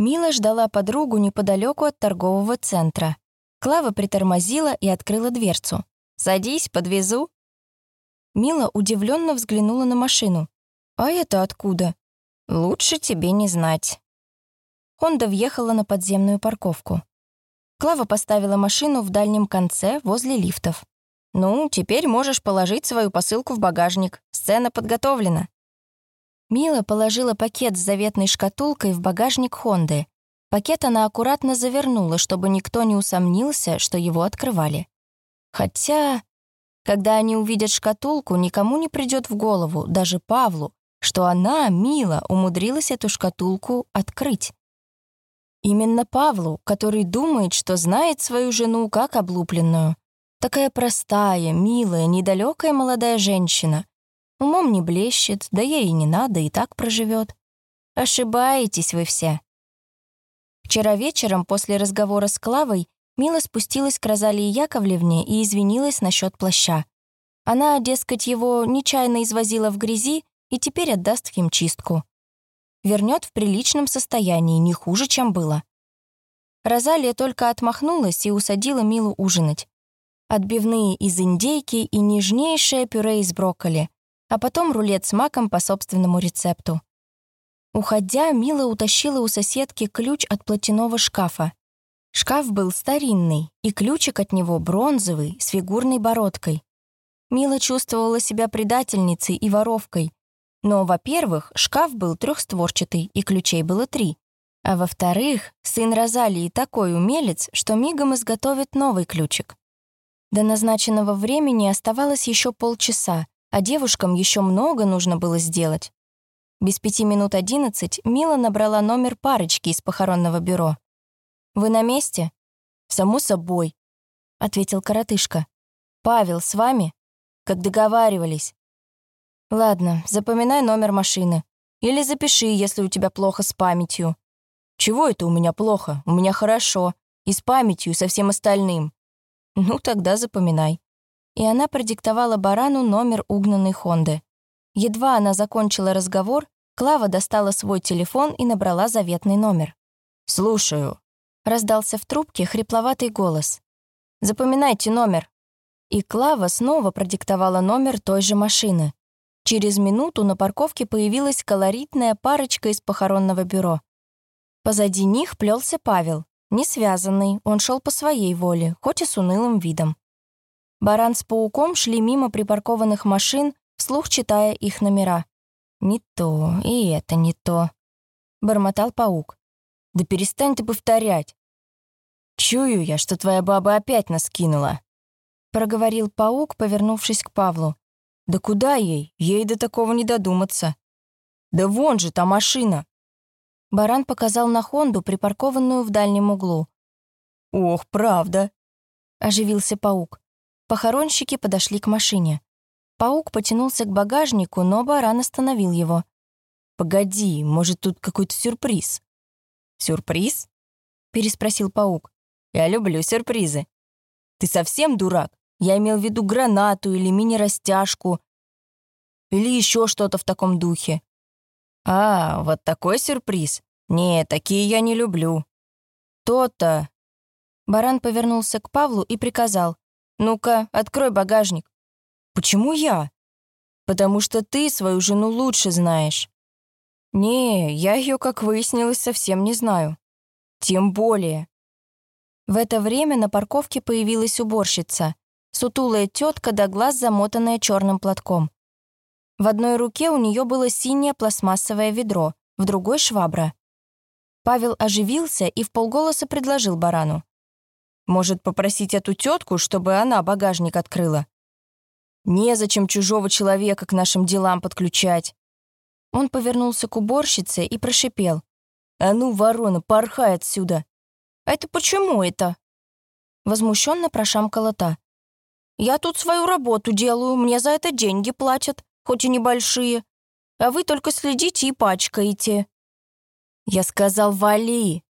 Мила ждала подругу неподалеку от торгового центра. Клава притормозила и открыла дверцу. «Садись, подвезу». Мила удивленно взглянула на машину. «А это откуда?» «Лучше тебе не знать». Хонда въехала на подземную парковку. Клава поставила машину в дальнем конце, возле лифтов. «Ну, теперь можешь положить свою посылку в багажник. Сцена подготовлена». Мила положила пакет с заветной шкатулкой в багажник Хонды. Пакет она аккуратно завернула, чтобы никто не усомнился, что его открывали. Хотя, когда они увидят шкатулку, никому не придет в голову, даже Павлу, что она, Мила, умудрилась эту шкатулку открыть. Именно Павлу, который думает, что знает свою жену как облупленную. Такая простая, милая, недалекая молодая женщина. Умом не блещет, да ей и не надо, и так проживет. Ошибаетесь вы все. Вчера вечером, после разговора с Клавой, Мила спустилась к Розалии Яковлевне и извинилась насчет плаща. Она, дескать, его нечаянно извозила в грязи и теперь отдаст в химчистку. Вернет в приличном состоянии, не хуже, чем было. Розалия только отмахнулась и усадила Милу ужинать. Отбивные из индейки и нежнейшее пюре из брокколи, а потом рулет с маком по собственному рецепту. Уходя, Мила утащила у соседки ключ от платяного шкафа. Шкаф был старинный, и ключик от него бронзовый, с фигурной бородкой. Мила чувствовала себя предательницей и воровкой, но, во-первых, шкаф был трехстворчатый, и ключей было три. А во-вторых, сын Розалии такой умелец, что мигом изготовит новый ключик. До назначенного времени оставалось еще полчаса, а девушкам еще много нужно было сделать. Без пяти минут одиннадцать Мила набрала номер парочки из похоронного бюро. «Вы на месте?» «Само собой», — ответил коротышка. «Павел с вами?» «Как договаривались». Ладно, запоминай номер машины. Или запиши, если у тебя плохо с памятью. Чего это у меня плохо? У меня хорошо. И с памятью, и со всем остальным. Ну, тогда запоминай. И она продиктовала барану номер угнанной Хонды. Едва она закончила разговор, Клава достала свой телефон и набрала заветный номер. «Слушаю», — раздался в трубке хрипловатый голос. «Запоминайте номер». И Клава снова продиктовала номер той же машины. Через минуту на парковке появилась колоритная парочка из похоронного бюро. Позади них плелся Павел, не связанный, он шел по своей воле, хоть и с унылым видом. Баран с пауком шли мимо припаркованных машин, вслух читая их номера. «Не то, и это не то», — бормотал паук. «Да перестань ты повторять!» «Чую я, что твоя баба опять нас кинула», — проговорил паук, повернувшись к Павлу. Да куда ей? Ей до такого не додуматься. Да вон же та машина. Баран показал на Хонду, припаркованную в дальнем углу. «Ох, правда!» — оживился паук. Похоронщики подошли к машине. Паук потянулся к багажнику, но баран остановил его. «Погоди, может, тут какой-то сюрприз?» «Сюрприз?» — переспросил паук. «Я люблю сюрпризы». «Ты совсем дурак? Я имел в виду гранату или мини-растяжку. Или еще что-то в таком духе. А, вот такой сюрприз. Не, такие я не люблю. То-то. Баран повернулся к Павлу и приказал. «Ну-ка, открой багажник». «Почему я?» «Потому что ты свою жену лучше знаешь». «Не, я ее, как выяснилось, совсем не знаю». «Тем более». В это время на парковке появилась уборщица сутулая тетка до глаз, замотанная черным платком. В одной руке у нее было синее пластмассовое ведро, в другой — швабра. Павел оживился и в полголоса предложил барану. «Может, попросить эту тетку, чтобы она багажник открыла?» «Незачем чужого человека к нашим делам подключать». Он повернулся к уборщице и прошипел. «А ну, ворона, порхай отсюда!» «А это почему это?» Возмущенно прошамкала та. Я тут свою работу делаю, мне за это деньги платят, хоть и небольшие. А вы только следите и пачкаете». «Я сказал, вали!»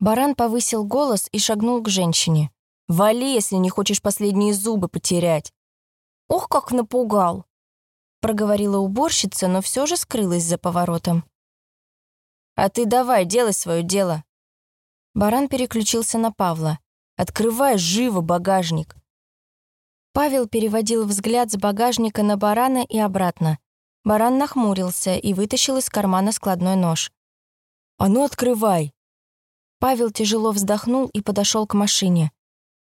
Баран повысил голос и шагнул к женщине. «Вали, если не хочешь последние зубы потерять!» «Ох, как напугал!» Проговорила уборщица, но все же скрылась за поворотом. А ты давай, делай свое дело. Баран переключился на Павла. Открывай живо багажник. Павел переводил взгляд с багажника на барана и обратно. Баран нахмурился и вытащил из кармана складной нож. «А ну, открывай!» Павел тяжело вздохнул и подошел к машине.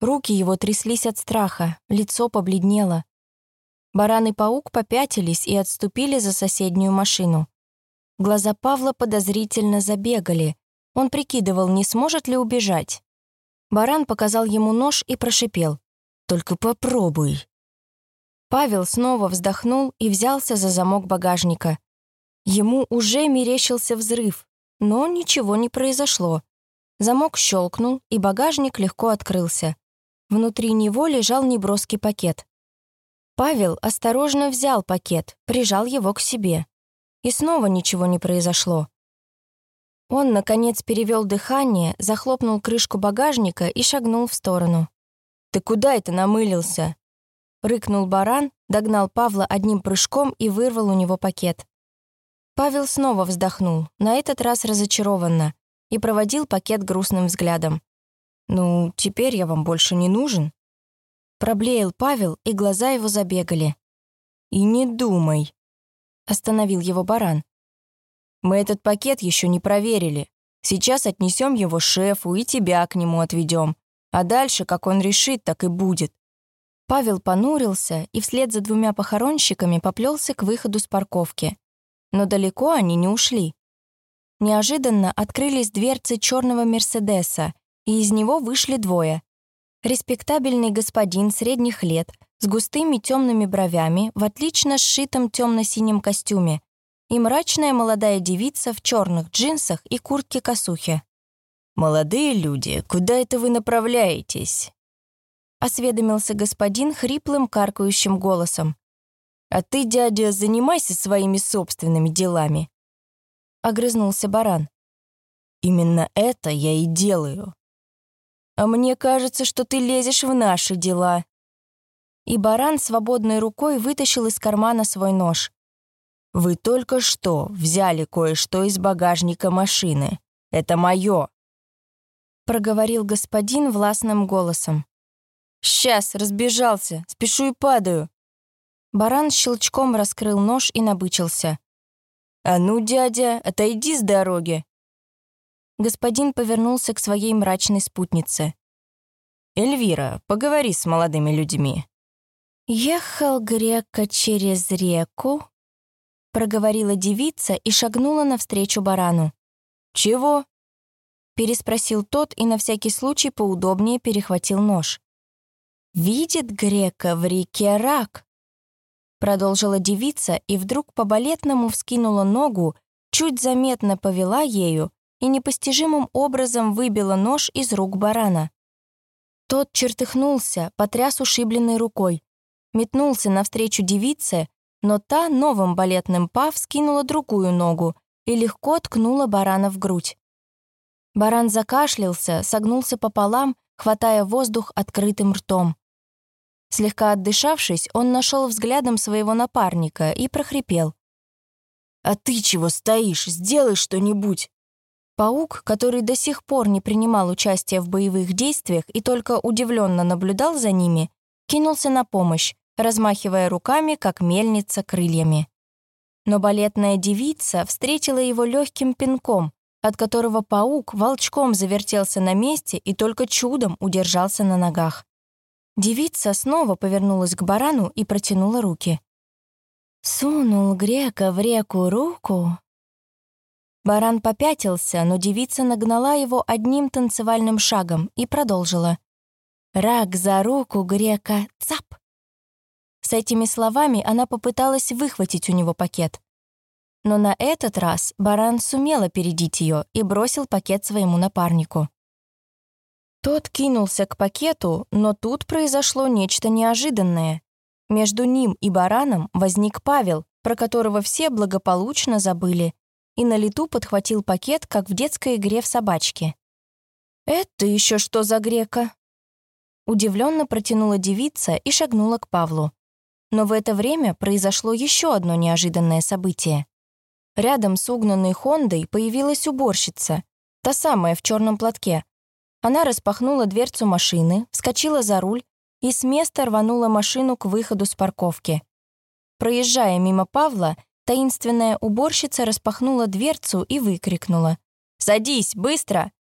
Руки его тряслись от страха, лицо побледнело. Баран и паук попятились и отступили за соседнюю машину. Глаза Павла подозрительно забегали. Он прикидывал, не сможет ли убежать. Баран показал ему нож и прошипел. «Только попробуй». Павел снова вздохнул и взялся за замок багажника. Ему уже мерещился взрыв, но ничего не произошло. Замок щелкнул, и багажник легко открылся. Внутри него лежал неброский пакет. Павел осторожно взял пакет, прижал его к себе. И снова ничего не произошло. Он, наконец, перевел дыхание, захлопнул крышку багажника и шагнул в сторону. «Ты куда это намылился?» Рыкнул баран, догнал Павла одним прыжком и вырвал у него пакет. Павел снова вздохнул, на этот раз разочарованно, и проводил пакет грустным взглядом. «Ну, теперь я вам больше не нужен?» Проблеял Павел, и глаза его забегали. «И не думай», остановил его баран. «Мы этот пакет еще не проверили. Сейчас отнесем его шефу и тебя к нему отведем. А дальше, как он решит, так и будет». Павел понурился и вслед за двумя похоронщиками поплелся к выходу с парковки. Но далеко они не ушли. Неожиданно открылись дверцы черного Мерседеса, и из него вышли двое. Респектабельный господин средних лет с густыми темными бровями в отлично сшитом темно-синем костюме и мрачная молодая девица в черных джинсах и куртке-косухе. «Молодые люди, куда это вы направляетесь?» Осведомился господин хриплым каркающим голосом. «А ты, дядя, занимайся своими собственными делами». Огрызнулся баран. «Именно это я и делаю. А мне кажется, что ты лезешь в наши дела», и баран свободной рукой вытащил из кармана свой нож. «Вы только что взяли кое-что из багажника машины. Это мое!» Проговорил господин властным голосом. «Сейчас, разбежался, спешу и падаю!» Баран щелчком раскрыл нож и набычился. «А ну, дядя, отойди с дороги!» Господин повернулся к своей мрачной спутнице. «Эльвира, поговори с молодыми людьми». «Ехал грека через реку», — проговорила девица и шагнула навстречу барану. «Чего?» — переспросил тот и на всякий случай поудобнее перехватил нож. «Видит грека в реке рак», — продолжила девица и вдруг по-балетному вскинула ногу, чуть заметно повела ею и непостижимым образом выбила нож из рук барана. Тот чертыхнулся, потряс ушибленной рукой, метнулся навстречу девице, но та новым балетным па вскинула другую ногу и легко ткнула барана в грудь. Баран закашлялся, согнулся пополам, хватая воздух открытым ртом. Слегка отдышавшись, он нашел взглядом своего напарника и прохрипел. «А ты чего стоишь? Сделай что-нибудь!» Паук, который до сих пор не принимал участия в боевых действиях и только удивленно наблюдал за ними, кинулся на помощь, размахивая руками, как мельница крыльями. Но балетная девица встретила его легким пинком, от которого паук волчком завертелся на месте и только чудом удержался на ногах. Девица снова повернулась к барану и протянула руки. Сунул грека в реку руку. Баран попятился, но девица нагнала его одним танцевальным шагом и продолжила. Рак за руку грека цап. С этими словами она попыталась выхватить у него пакет. Но на этот раз баран сумел опередить ее и бросил пакет своему напарнику. Тот кинулся к пакету, но тут произошло нечто неожиданное. Между ним и бараном возник Павел, про которого все благополучно забыли, и на лету подхватил пакет, как в детской игре в собачке. «Это еще что за грека?» Удивленно протянула девица и шагнула к Павлу. Но в это время произошло еще одно неожиданное событие. Рядом с угнанной Хондой появилась уборщица, та самая в черном платке. Она распахнула дверцу машины, вскочила за руль и с места рванула машину к выходу с парковки. Проезжая мимо Павла, таинственная уборщица распахнула дверцу и выкрикнула. «Садись, быстро!»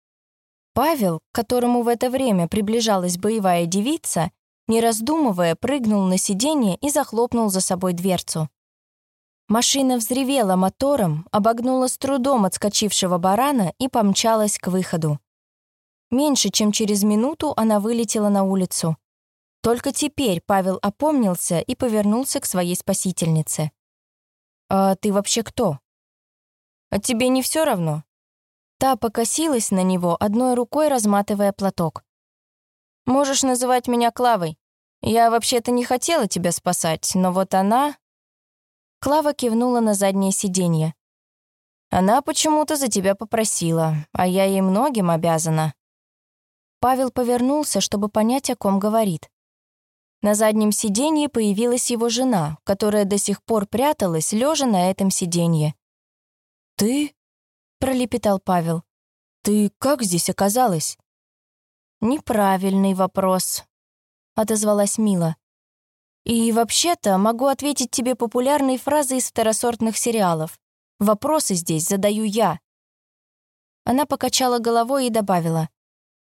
Павел, к которому в это время приближалась боевая девица, не раздумывая, прыгнул на сиденье и захлопнул за собой дверцу. Машина взревела мотором, обогнула с трудом отскочившего барана и помчалась к выходу. Меньше чем через минуту она вылетела на улицу. Только теперь Павел опомнился и повернулся к своей спасительнице. «А ты вообще кто?» «А тебе не все равно?» Та покосилась на него, одной рукой разматывая платок. «Можешь называть меня Клавой. Я вообще-то не хотела тебя спасать, но вот она...» Клава кивнула на заднее сиденье. «Она почему-то за тебя попросила, а я ей многим обязана». Павел повернулся, чтобы понять, о ком говорит. На заднем сиденье появилась его жена, которая до сих пор пряталась, лежа на этом сиденье. «Ты?» — пролепетал Павел. «Ты как здесь оказалась?» «Неправильный вопрос», — отозвалась Мила. «И вообще-то могу ответить тебе популярной фразой из второсортных сериалов. Вопросы здесь задаю я». Она покачала головой и добавила.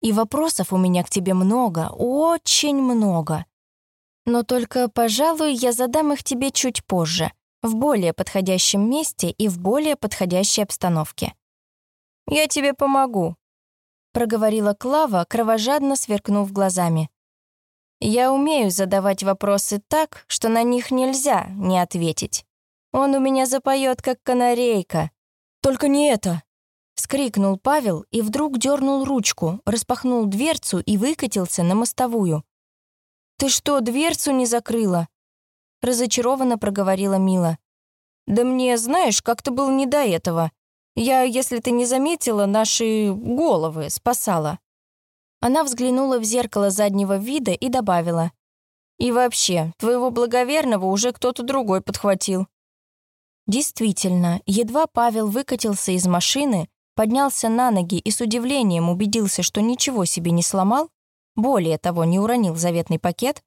«И вопросов у меня к тебе много, очень много. Но только, пожалуй, я задам их тебе чуть позже, в более подходящем месте и в более подходящей обстановке. «Я тебе помогу», — проговорила Клава, кровожадно сверкнув глазами. «Я умею задавать вопросы так, что на них нельзя не ответить. Он у меня запоет, как канарейка. Только не это!» — вскрикнул Павел и вдруг дернул ручку, распахнул дверцу и выкатился на мостовую. «Ты что, дверцу не закрыла?» Разочарованно проговорила Мила. «Да мне, знаешь, как-то было не до этого. Я, если ты не заметила, наши головы спасала». Она взглянула в зеркало заднего вида и добавила. «И вообще, твоего благоверного уже кто-то другой подхватил». Действительно, едва Павел выкатился из машины, поднялся на ноги и с удивлением убедился, что ничего себе не сломал, более того, не уронил заветный пакет,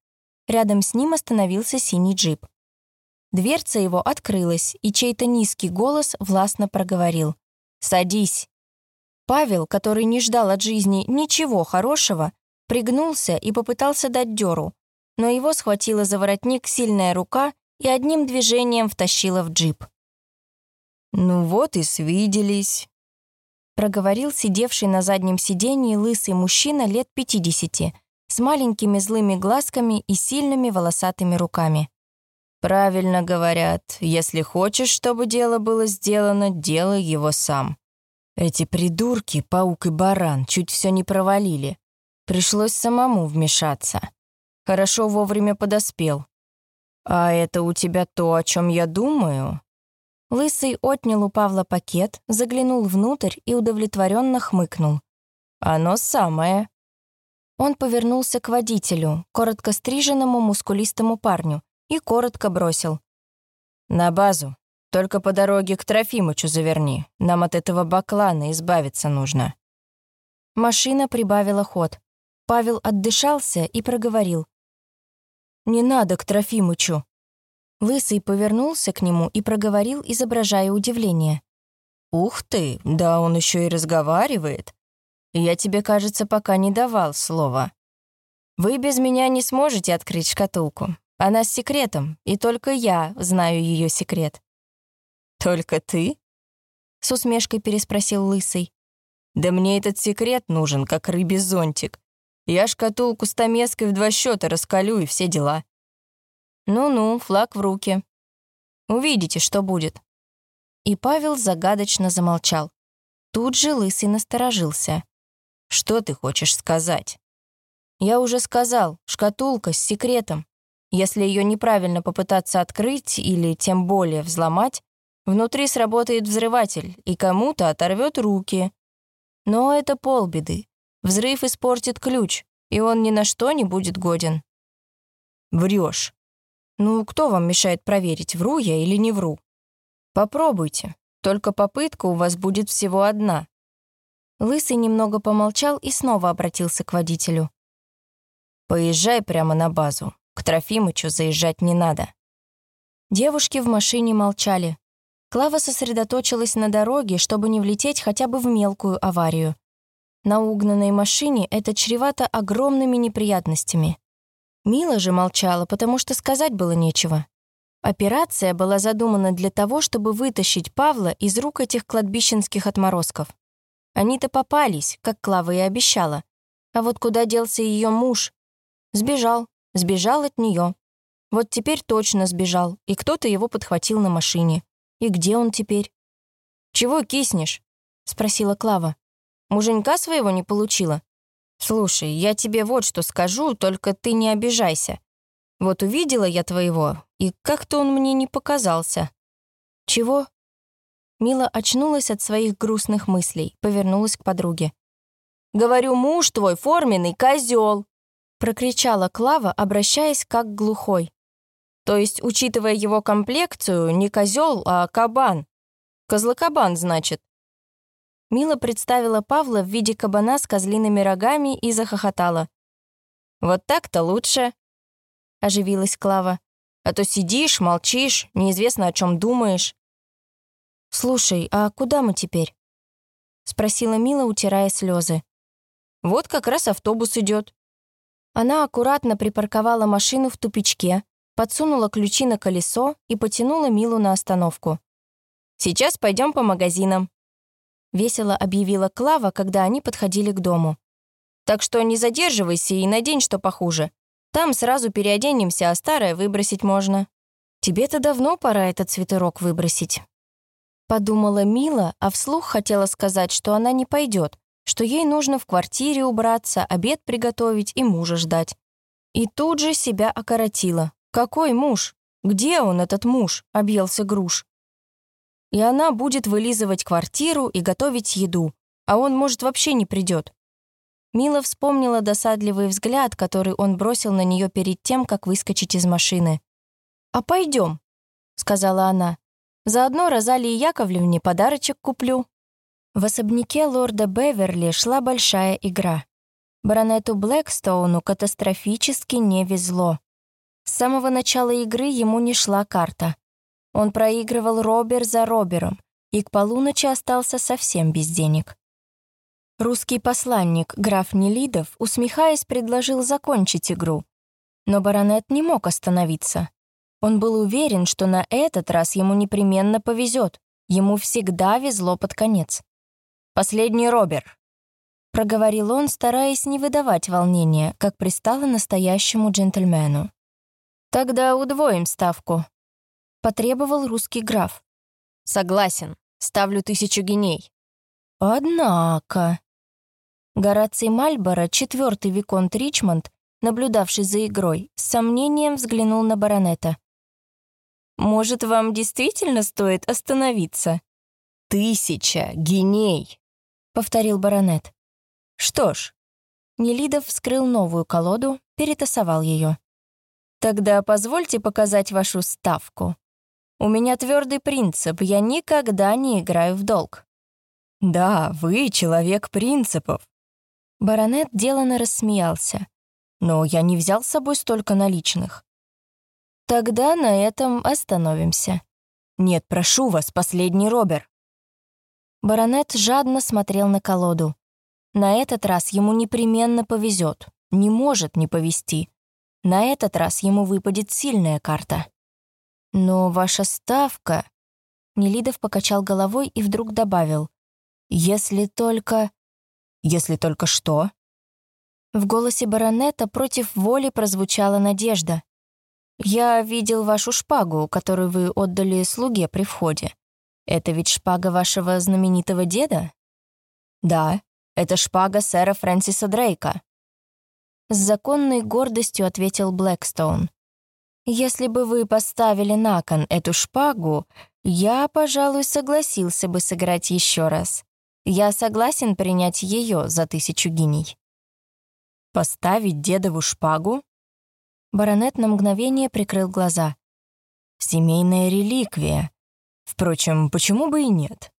рядом с ним остановился синий джип. Дверца его открылась, и чей-то низкий голос властно проговорил. «Садись». Павел, который не ждал от жизни ничего хорошего, пригнулся и попытался дать дёру, но его схватила за воротник сильная рука и одним движением втащила в джип. «Ну вот и свиделись», проговорил сидевший на заднем сиденье лысый мужчина лет 50 с маленькими злыми глазками и сильными волосатыми руками. «Правильно говорят, если хочешь, чтобы дело было сделано, делай его сам. Эти придурки, паук и баран, чуть все не провалили. Пришлось самому вмешаться. Хорошо вовремя подоспел. А это у тебя то, о чем я думаю?» Лысый отнял у Павла пакет, заглянул внутрь и удовлетворенно хмыкнул. «Оно самое». Он повернулся к водителю, коротко стриженному мускулистому парню, и коротко бросил. «На базу. Только по дороге к Трофимычу заверни. Нам от этого баклана избавиться нужно». Машина прибавила ход. Павел отдышался и проговорил. «Не надо к Трофимычу. Лысый повернулся к нему и проговорил, изображая удивление. «Ух ты, да он еще и разговаривает. Я тебе, кажется, пока не давал слова. Вы без меня не сможете открыть шкатулку. Она с секретом, и только я знаю ее секрет». «Только ты?» — с усмешкой переспросил Лысый. «Да мне этот секрет нужен, как рыбий зонтик. Я шкатулку с томеской в два счета раскалю и все дела. Ну-ну, флаг в руки. Увидите, что будет. И Павел загадочно замолчал. Тут же Лысый насторожился. Что ты хочешь сказать? Я уже сказал, шкатулка с секретом. Если ее неправильно попытаться открыть или тем более взломать, внутри сработает взрыватель, и кому-то оторвет руки. Но это полбеды. Взрыв испортит ключ, и он ни на что не будет годен. Врешь. Ну, кто вам мешает проверить, вру я или не вру? Попробуйте. Только попытка у вас будет всего одна». Лысый немного помолчал и снова обратился к водителю. «Поезжай прямо на базу. К Трофимычу заезжать не надо». Девушки в машине молчали. Клава сосредоточилась на дороге, чтобы не влететь хотя бы в мелкую аварию. На угнанной машине это чревато огромными неприятностями. Мила же молчала, потому что сказать было нечего. Операция была задумана для того, чтобы вытащить Павла из рук этих кладбищенских отморозков. Они-то попались, как Клава и обещала. А вот куда делся ее муж? Сбежал, сбежал от нее. Вот теперь точно сбежал, и кто-то его подхватил на машине. И где он теперь? «Чего киснешь?» — спросила Клава. «Муженька своего не получила?» «Слушай, я тебе вот что скажу, только ты не обижайся. Вот увидела я твоего, и как-то он мне не показался». «Чего?» Мила очнулась от своих грустных мыслей, повернулась к подруге. «Говорю, муж твой форменный козел!» прокричала Клава, обращаясь как глухой. То есть, учитывая его комплекцию, не козел, а кабан. Козлокабан, значит. Мила представила Павла в виде кабана с козлиными рогами и захохотала. «Вот так-то лучше», — оживилась Клава. «А то сидишь, молчишь, неизвестно, о чем думаешь». «Слушай, а куда мы теперь?» — спросила Мила, утирая слезы. «Вот как раз автобус идет. Она аккуратно припарковала машину в тупичке, подсунула ключи на колесо и потянула Милу на остановку. «Сейчас пойдем по магазинам», — весело объявила Клава, когда они подходили к дому. «Так что не задерживайся и надень что похуже. Там сразу переоденемся, а старое выбросить можно». «Тебе-то давно пора этот свитерок выбросить», — подумала Мила, а вслух хотела сказать, что она не пойдет, что ей нужно в квартире убраться, обед приготовить и мужа ждать. И тут же себя окоротила. Какой муж? Где он, этот муж? Объелся груш. И она будет вылизывать квартиру и готовить еду, а он, может, вообще не придет. Мила вспомнила досадливый взгляд, который он бросил на нее перед тем, как выскочить из машины. «А пойдем», — сказала она. «Заодно Розалии Яковлевне подарочек куплю». В особняке лорда Беверли шла большая игра. Баронету Блэкстоуну катастрофически не везло. С самого начала игры ему не шла карта. Он проигрывал робер за робером и к полуночи остался совсем без денег. Русский посланник, граф Нелидов, усмехаясь, предложил закончить игру. Но баронет не мог остановиться. Он был уверен, что на этот раз ему непременно повезет. Ему всегда везло под конец. «Последний робер», — проговорил он, стараясь не выдавать волнения, как пристало настоящему джентльмену. «Тогда удвоим ставку», — потребовал русский граф. «Согласен. Ставлю тысячу геней». «Однако...» Гораций Мальборо, четвертый виконт Ричмонд, наблюдавший за игрой, с сомнением взглянул на баронета. «Может, вам действительно стоит остановиться?» «Тысяча геней», — повторил баронет. «Что ж». Нелидов вскрыл новую колоду, перетасовал ее. Тогда позвольте показать вашу ставку. У меня твердый принцип, я никогда не играю в долг. Да, вы человек принципов. Баронет делано рассмеялся. Но я не взял с собой столько наличных. Тогда на этом остановимся. Нет, прошу вас, последний Робер. Баронет жадно смотрел на колоду. На этот раз ему непременно повезет. Не может не повезти. На этот раз ему выпадет сильная карта. Но ваша ставка... Нелидов покачал головой и вдруг добавил. «Если только...» «Если только что?» В голосе баронета против воли прозвучала надежда. «Я видел вашу шпагу, которую вы отдали слуге при входе. Это ведь шпага вашего знаменитого деда?» «Да, это шпага сэра Фрэнсиса Дрейка», с законной гордостью ответил Блэкстоун. «Если бы вы поставили на кон эту шпагу, я, пожалуй, согласился бы сыграть еще раз. Я согласен принять ее за тысячу гиней». «Поставить дедову шпагу?» Баронет на мгновение прикрыл глаза. «Семейная реликвия. Впрочем, почему бы и нет?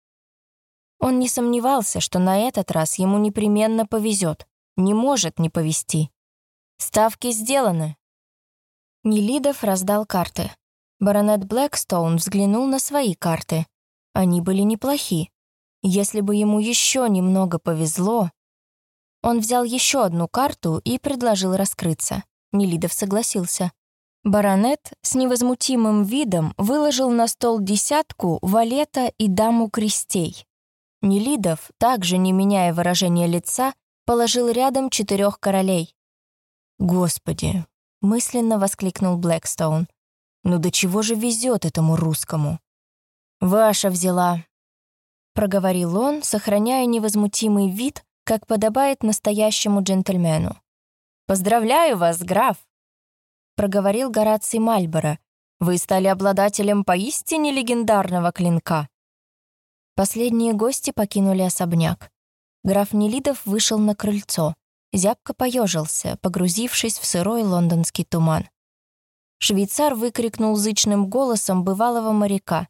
Он не сомневался, что на этот раз ему непременно повезет. Не может не повезти. Ставки сделаны. Нелидов раздал карты. Баронет Блэкстоун взглянул на свои карты. Они были неплохи. Если бы ему еще немного повезло... Он взял еще одну карту и предложил раскрыться. Нелидов согласился. Баронет с невозмутимым видом выложил на стол десятку, валета и даму крестей. Нелидов, также не меняя выражения лица, положил рядом четырех королей. «Господи!» — мысленно воскликнул Блэкстоун. «Ну до чего же везет этому русскому?» «Ваша взяла», — проговорил он, сохраняя невозмутимый вид, как подобает настоящему джентльмену. «Поздравляю вас, граф!» проговорил Гораций Мальборо. «Вы стали обладателем поистине легендарного клинка». Последние гости покинули особняк. Граф Нелидов вышел на крыльцо. Зябко поежился, погрузившись в сырой лондонский туман. Швейцар выкрикнул зычным голосом бывалого моряка.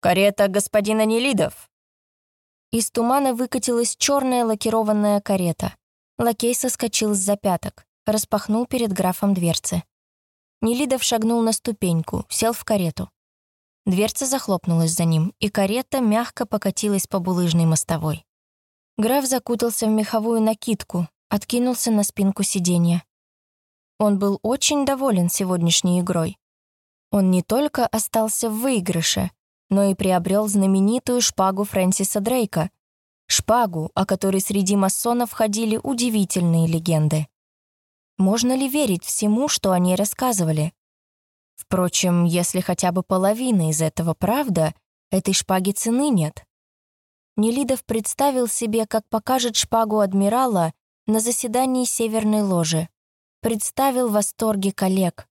«Карета господина Нелидов!» Из тумана выкатилась черная лакированная карета. Лакей соскочил с запяток, распахнул перед графом дверцы. Нелидов шагнул на ступеньку, сел в карету. Дверца захлопнулась за ним, и карета мягко покатилась по булыжной мостовой. Граф закутался в меховую накидку, откинулся на спинку сиденья. Он был очень доволен сегодняшней игрой. Он не только остался в выигрыше, но и приобрел знаменитую шпагу Фрэнсиса Дрейка, шпагу, о которой среди масонов ходили удивительные легенды. Можно ли верить всему, что они рассказывали? Впрочем, если хотя бы половина из этого правда, этой шпаги цены нет. Нелидов представил себе, как покажет шпагу адмирала на заседании Северной Ложи. Представил восторги коллег.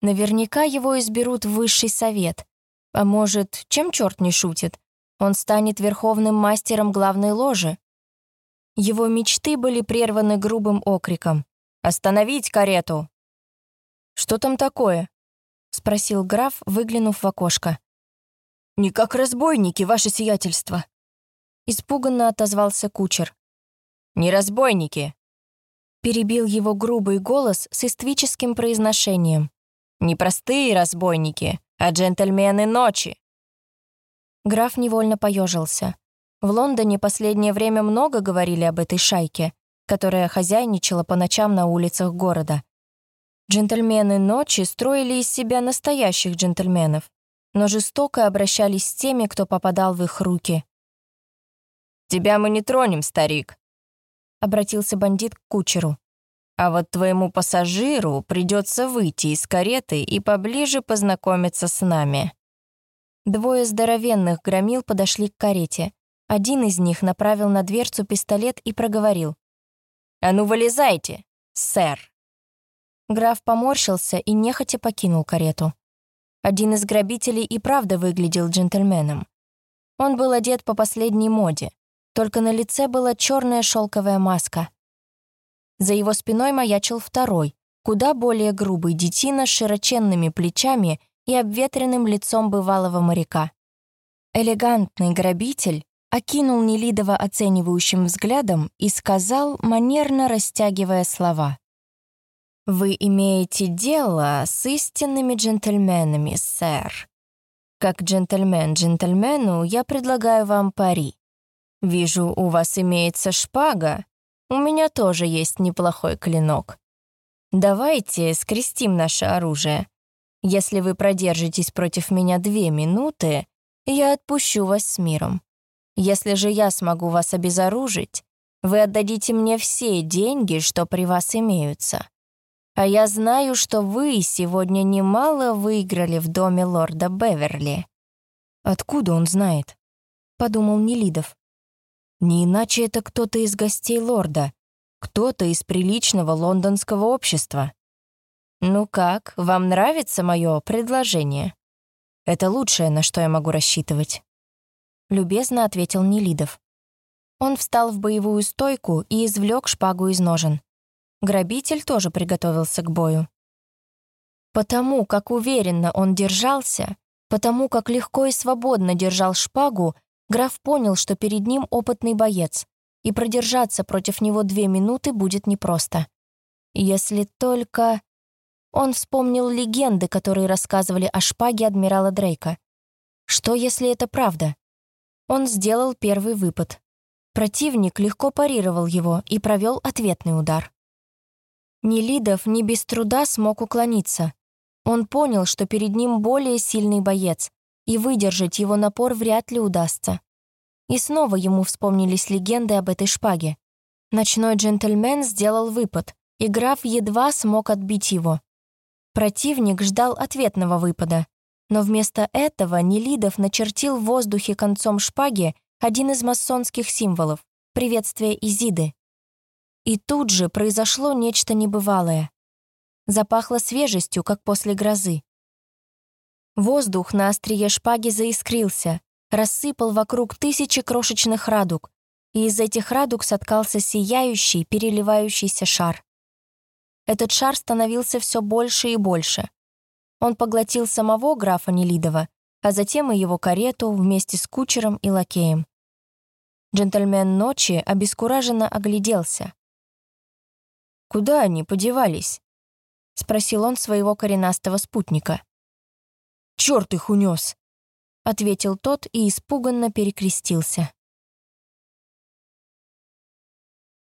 Наверняка его изберут в высший совет. А может, чем черт не шутит? Он станет верховным мастером главной ложи. Его мечты были прерваны грубым окриком. «Остановить карету!» «Что там такое?» — спросил граф, выглянув в окошко. «Не разбойники, ваше сиятельство!» Испуганно отозвался кучер. «Не разбойники!» Перебил его грубый голос с иствическим произношением. «Не простые разбойники, а джентльмены ночи!» Граф невольно поежился. В Лондоне последнее время много говорили об этой шайке которая хозяйничала по ночам на улицах города. Джентльмены ночи строили из себя настоящих джентльменов, но жестоко обращались с теми, кто попадал в их руки. «Тебя мы не тронем, старик», — обратился бандит к кучеру. «А вот твоему пассажиру придется выйти из кареты и поближе познакомиться с нами». Двое здоровенных громил подошли к карете. Один из них направил на дверцу пистолет и проговорил. «А ну, вылезайте, сэр!» Граф поморщился и нехотя покинул карету. Один из грабителей и правда выглядел джентльменом. Он был одет по последней моде, только на лице была черная шелковая маска. За его спиной маячил второй, куда более грубый детина с широченными плечами и обветренным лицом бывалого моряка. Элегантный грабитель окинул Нелидова оценивающим взглядом и сказал, манерно растягивая слова. «Вы имеете дело с истинными джентльменами, сэр. Как джентльмен джентльмену я предлагаю вам пари. Вижу, у вас имеется шпага. У меня тоже есть неплохой клинок. Давайте скрестим наше оружие. Если вы продержитесь против меня две минуты, я отпущу вас с миром. Если же я смогу вас обезоружить, вы отдадите мне все деньги, что при вас имеются. А я знаю, что вы сегодня немало выиграли в доме лорда Беверли». «Откуда он знает?» — подумал Нелидов. «Не иначе это кто-то из гостей лорда, кто-то из приличного лондонского общества». «Ну как, вам нравится мое предложение?» «Это лучшее, на что я могу рассчитывать» любезно ответил Нелидов. Он встал в боевую стойку и извлек шпагу из ножен. Грабитель тоже приготовился к бою. Потому как уверенно он держался, Потому как легко и свободно держал шпагу, граф понял, что перед ним опытный боец, и продержаться против него две минуты будет непросто. Если только... Он вспомнил легенды, которые рассказывали о шпаге адмирала Дрейка. Что, если это правда? Он сделал первый выпад. Противник легко парировал его и провел ответный удар. Нелидов не без труда смог уклониться. Он понял, что перед ним более сильный боец, и выдержать его напор вряд ли удастся. И снова ему вспомнились легенды об этой шпаге. Ночной джентльмен сделал выпад, и граф едва смог отбить его. Противник ждал ответного выпада, но вместо этого Нелидов начертил в воздухе концом шпаги один из масонских символов — приветствие Изиды. И тут же произошло нечто небывалое. Запахло свежестью, как после грозы. Воздух на острие шпаги заискрился, рассыпал вокруг тысячи крошечных радуг, и из этих радуг соткался сияющий, переливающийся шар. Этот шар становился все больше и больше. Он поглотил самого графа Нелидова, а затем и его карету вместе с кучером и лакеем. Джентльмен ночи обескураженно огляделся. «Куда они подевались?» — спросил он своего коренастого спутника. «Черт их унес!» — ответил тот и испуганно перекрестился.